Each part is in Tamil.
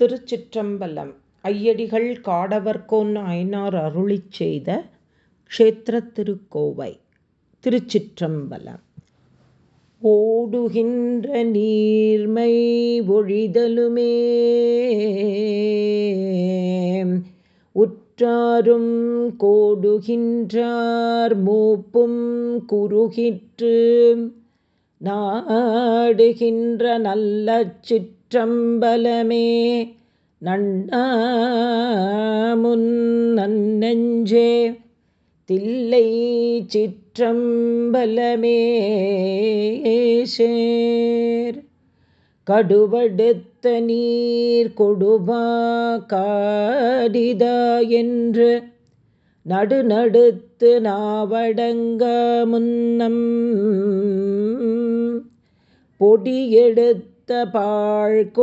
திருச்சிற்றம்பலம். ஐயடிகள் காடவர்கோன் ஐனார் அருளி செய்த க்ஷேத்திர திருக்கோவை. திருச்சிற்றம்பலம். ஓடுகின்ற நீர்மை ஒழிதலுமே. உற்றாரும் கோடுகின்றார் மூப்பும் குறுகிற்று. நாடுகின்ற நல்ல சிற்றம்பலமே நண்ணாமுன் நன்னெஞ்சே. தில்லை சிற்றம்பலமே சேர். கடுவடுத்த நீர் கொடுபா காடிதா என்று நடுநடுத்து நாவடங்க முன்னம். பொடியெடுத்து பாழ்கோட்டஞ்சேராமுன்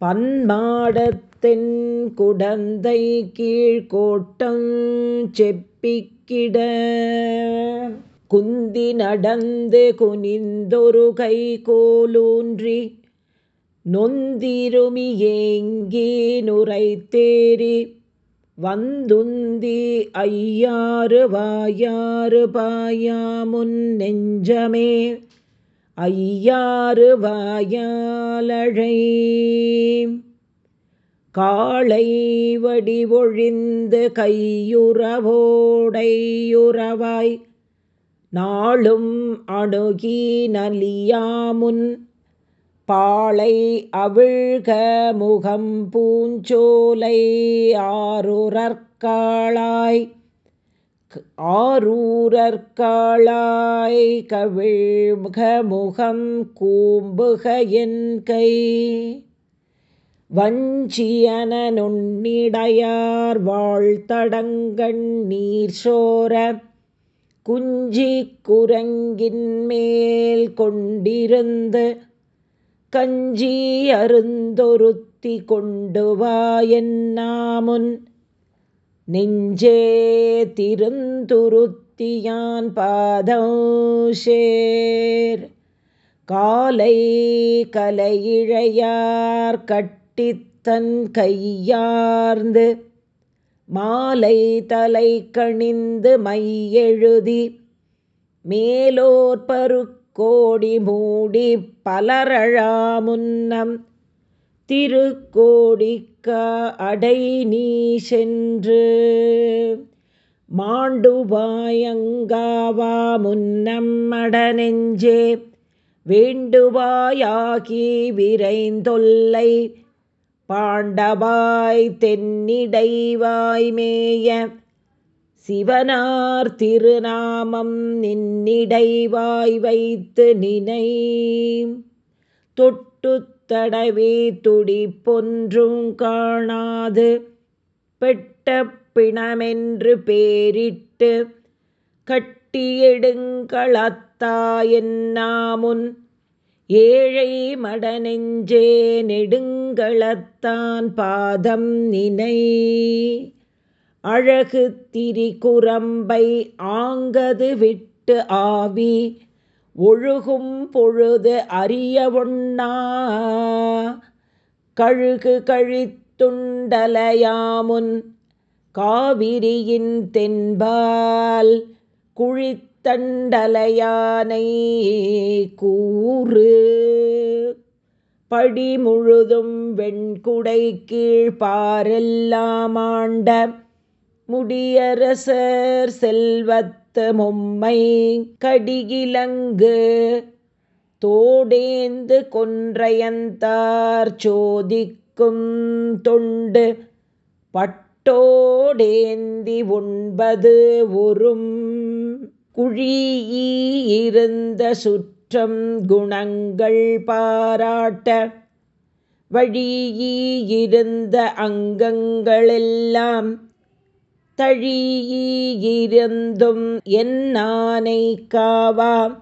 பன்மாடத்தின் குடந்தை கீழ்கோட்டம் செப்பிக்கிட குந்தி நடந்து குனிந்தொரு கை கோலூன்றி நொந்திருமி ஏங்கி நுரைத்தேறி வந்துந்தி ஐயாறு வாயாறு பாயாமுன் நெஞ்சமே ஐயாறு வாயாலழை. காளை வடிவொழிந்து கையுறவோடையுறவாய். நாளும் அணுகி நலியாமுன் பாளை அவிழ்க முகம் பூஞ்சோலை ஆறுரற்காளாய் ஆரூரற்காளாய் கவிழ்க முகம் கூம்புக என் கை. வஞ்சியன வாழ்த்தடங்கண் நீர் சோர குஞ்சி குரங்கின் மேல் கொண்டிருந்து கஞ்சி அருந்தொருத்தி கொண்டு வாயன்னாமுன் நெஞ்சே திருந்துருத்தியான் பாதோஷேர் காலை கலையிழையார் கட்டித்தன் கையார்ந்து மாலை தலை கணிந்து மையெழுதி மேலோர் பருக்கோடி மூடி பலரழாமுன்னம் திருக்கோடிக்க அடை நீ சென்று மாண்டுவாயங்காவா முன்னம் மடநெஞ்சே வேண்டுவாயாகி விரைந்தொல்லை பாண்டவாய் தென்னிடைவாய் மேய சிவனார் திருநாமம் நின்னிடைவாய் வைத்து நினை தொட்டு தடவி துடிப்பொன்றும் காணாது. பெட்ட பிணமென்று பேரிட்டு கட்டியெடுங்களத்தா என்னாமுன் ஏழை மடநெஞ்சே நெடுங்களத்தான் பாதம் நினை. அழகு திரிகுரம்பை ஆங்கது விட்டு ஆவி ஒழுகும் பொழுது அறிய ஒண்ணா கழுகு கழித்துண்டலையாமுன் காவிரியின் தென்பால் குழித்தண்டலையானை கூறு. படி முழுதும் வெண்குடை கீழ்பாரெல்லாம் ஆண்ட முடியரசர் செல்வத் மும்மை கடிகிலங்கு தோடேந்து கொன்றையந்தார் சோதிக்கும் தொண்டு பட்டோடேந்தி உண்பது ஒரும் குழியிருந்த சுற்றம் குணங்கள் பாராட்ட வழியிருந்த அங்கங்களெல்லாம் தழியிருந்தும் என்னானை காவாம்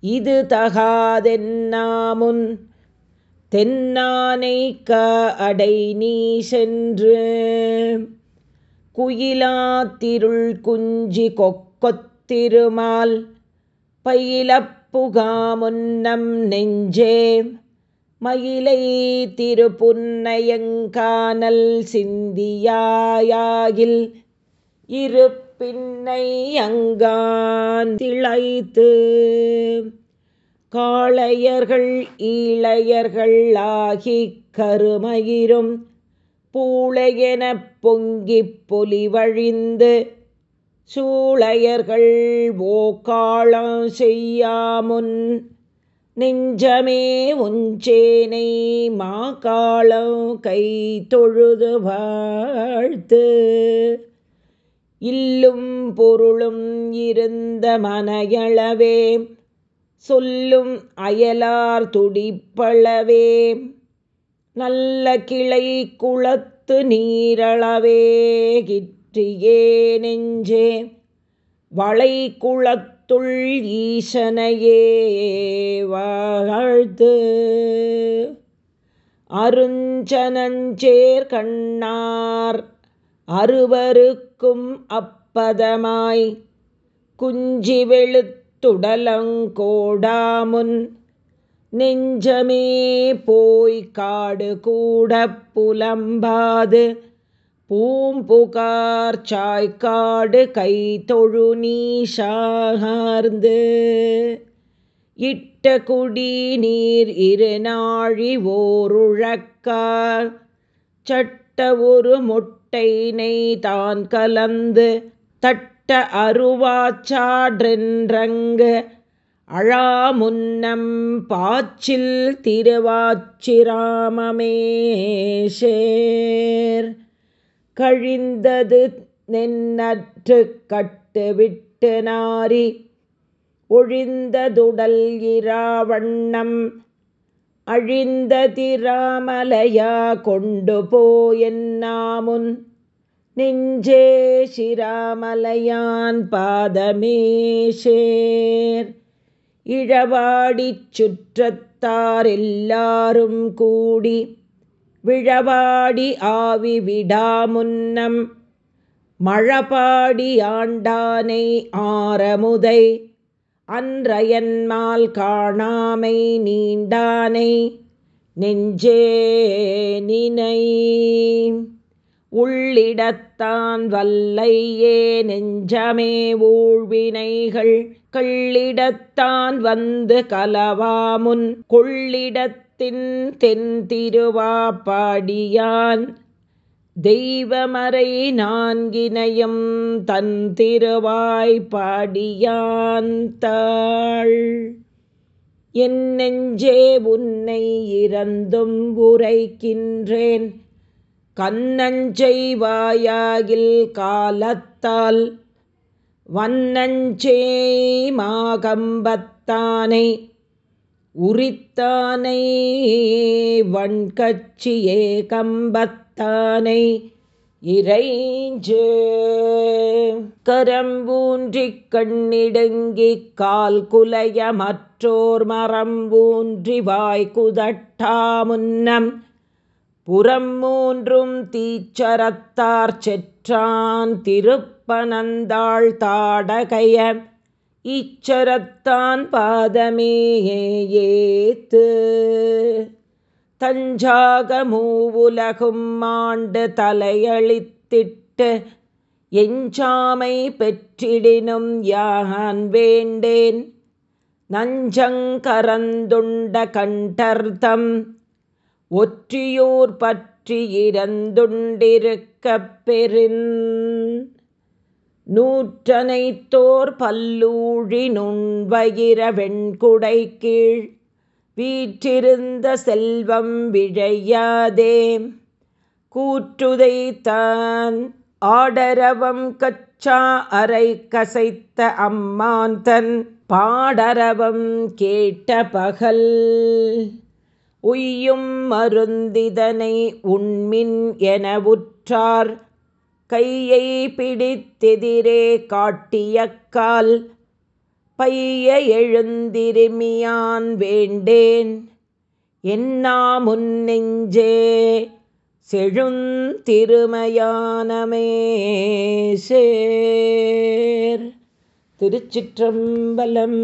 இது தகாதென்னாமுன் தென்னானை க அடை நீ சென்று. குயிலாத்திருள் குஞ்சி கொக்கொத்திருமால் பயிலப்புகாமுன்னம் நெஞ்சே. மயிலை திருப்புன்னையங்கானல் சிந்தியாயாகில் இருப்பின்னை அங்கான் திளைத்து. காளையர்கள் ஈழையர்கள் ஆகி கருமயிரும் பூளையெனப் பொங்கிப் பொலிவழிந்து. சூளையர்கள் ஓக்காளம் செய்யாமுன் நெஞ்சமே உஞ்சேனை மாக்காளம் கை தொழுது வாழ்த்து. இல்லும் பொருளும் இருந்த மனையளவே சொல்லும் அயலார் துடிப்பளவே நல்ல கிளை குளத்து நீரளவே கிற்றியே நெஞ்சே வளை குளத்துள் ஈசனையே வாழ்த்து அருஞ்சனஞ்சேர் கண்ணார் அறுவருக்கும் அப்பதமாய் குஞ்சி வெளுத்துடலங்கோடாமுன் நெஞ்சமே போய் காடு கூட புலம்பாது. பூம்புகார் சாய்க்காடு கை தொழு நீஷார்ந்து இட்ட குடி நீர் இரு நாழி ஓருழக்கார் தட்ட ஒரு முட்டை நெய் தான் கலந்து தட்ட அருவாச்சான்றென்றங்கு. அழாமுன்னம் பாச்சில் திருவாச்சிராமமேஷேர். கழிந்தது நென்னற்று கட்டு விட்டு நாரி ஒழிந்ததுடல் இராவண்ணம் அழிந்த திராமலையா கொண்டு போயென்னாமுன் நெஞ்சே சிராமலையான் பாதமேஷேர் இழவாடிச் சுற்றத்தார் எல்லாரும் கூடி விழவாடி ஆவி விடாமுன்னம் மழபாடி ஆண்டானை ஆரமுதை அன்றையன்மால் காணாமை நீண்டானை நெஞ்சே நினை. உள்ளிடத்தான் வல்லையே நெஞ்சமே ஊழ்வினைகள் கள்ளிடத்தான் வந்து கலவாமுன் கொள்ளிடத்தின் தென் திருவாப்பாடியான் தெய்வமறை நான்கினையும் தன் திருவாய் தாள். என் நெஞ்சே உன்னை இறந்தும் உரைக்கின்றேன். கண்ணஞ்செய்வாயாகில் காலத்தால் வன்னஞ்சே மாகம்பத்தானை உரித்தானை வண்கட்சியே தானை இறைஞ்சு. கரம்பூன்றி கண்ணிடுங்கி கால் குலைய மற்றோர் மரம்பூன்றி வாய்குதட்டா முன்னம். புறம் மூன்றும் தீச்சரத்தார் செற்றான் திருப்பனந்தாள் தாடகைய. இச்சரத்தான் பாதமே ஏத்து. தஞ்சாக மூவுலகும் மாண்டு தலையளித்திட்டு எஞ்சாமை பெற்றிடினும் யான் வேண்டேன். நஞ்சங்கரந்துண்ட கண்டர்தம் ஒற்றியூர் பற்றி இறந்துண்டிருக்கப் பெறின். நூற்றனைத்தோர் பல்லூழி நுண்வயிர வெண்குடை கீழ் வீற்றிருந்த செல்வம் விழையாதே. கூற்றுதைத்தான் ஆடரவம் கச்சா அறை கசைத்த அம்மான் தன் பாடரவம் கேட்ட பகல். உய்யும் மருந்திதனை உண்மின் என உற்றார். கையை பிடித்தெதிரே காட்டியக்கால் பைய எழுந்திருமியான் வேண்டேன். என்னா முன்னெஞ்சே செழுந்திருமயானமே சேர் திருச்சிற்றம்பலம்